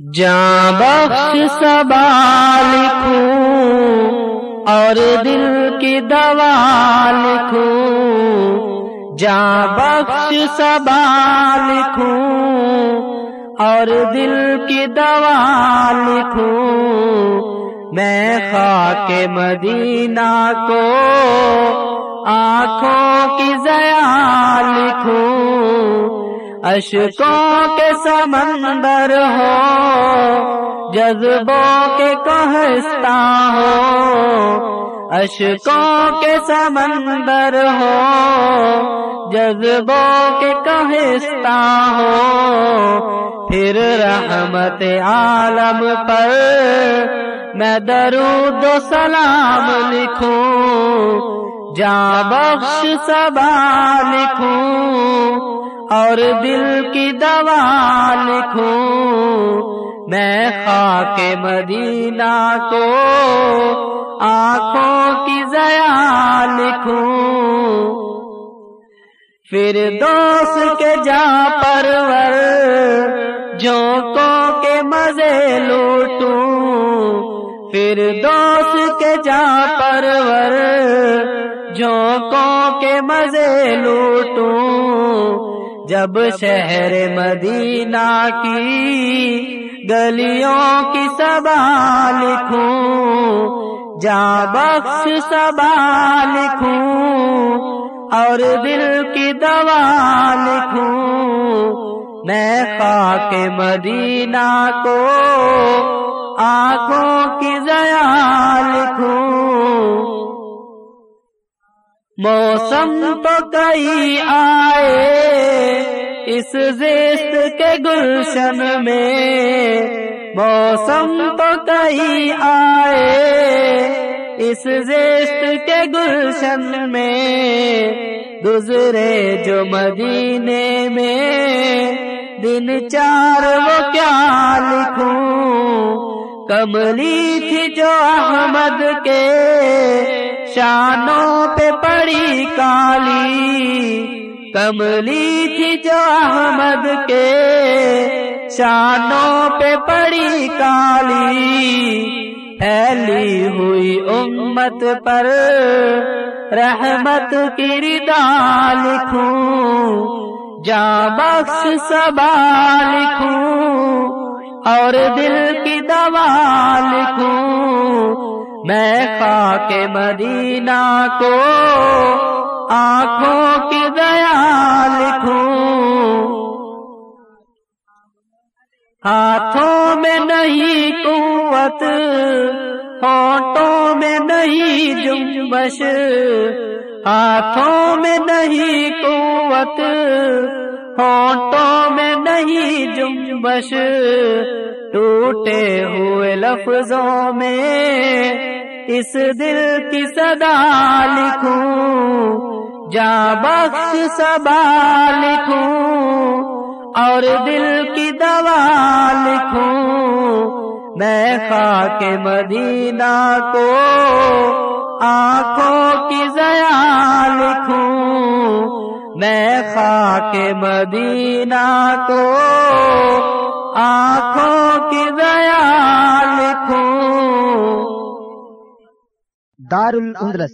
جاں بخش سبا لکھوں اور دل کی دوا لکھوں، جاں بخش سبا لکھوں اور دل کی دوا لکھوں، میں خاک مدینہ کو اشکوں کے سمندر ہو، جذبوں کے کہستا ہو اشکوں کے سمندر ہو، جذبوں کے کہستا ہو۔ پھر رحمت عالم پر میں درود و سلام لکھوں، جاں بخش سبا لکھوں۔ اور دل کی دوا لکھوں۔ میں خاک مدینہ کو آنکھوں کی ضیا لکھوں۔ پھر دوست کے جا پرور جھونکوں کے مزے لوٹوں۔ پھر دوست کے جا پرور جھونکوں کے مزے لوٹوں۔ جب شہر مدینہ کی گلیوں کی سبا لکھوں جا بخش سبا لکھوں اور دل کی دوا لکھوں۔ میں خاک مدینہ کو آنکھوں کی ضیا لکھوں۔ موسم تو کئی آئے اس زیست کے گلشن میں موسم تو کئی آئے۔ اس زیست کے گلشن میں گزرے جو مدینے میں۔ دن چار وہ کیا لکھوں؟ کملی تھی جو احمد کے۔ شانوں پہ پڑی کالی۔ کملی تھی جو احمد کے شانوں پہ پڑی کالی، پھیلی ہوئی امت پر رحمت کی ردا لکھوں جا بخش سبا لکھوں، اور دل کی دوا لکھوں۔ میں خاک مدینہ کو آنکھوں قوت ہاتھوں میں نہیں جمبش ہاتھوں میں نہیں قوت، ہونٹوں میں نہیں جمبش ٹوٹے ہوئے لفظوں میں اس دل کی صدا لکھوں، جا بخش سبا لکھوں اور دل کی دوا لکھوں۔ میں خاک مدینہ کو آنکھوں کی ضیا لکھوں۔ میں خاک مدینہ کو آنکھوں کی ضیا لکھوں۔ دار الاندلس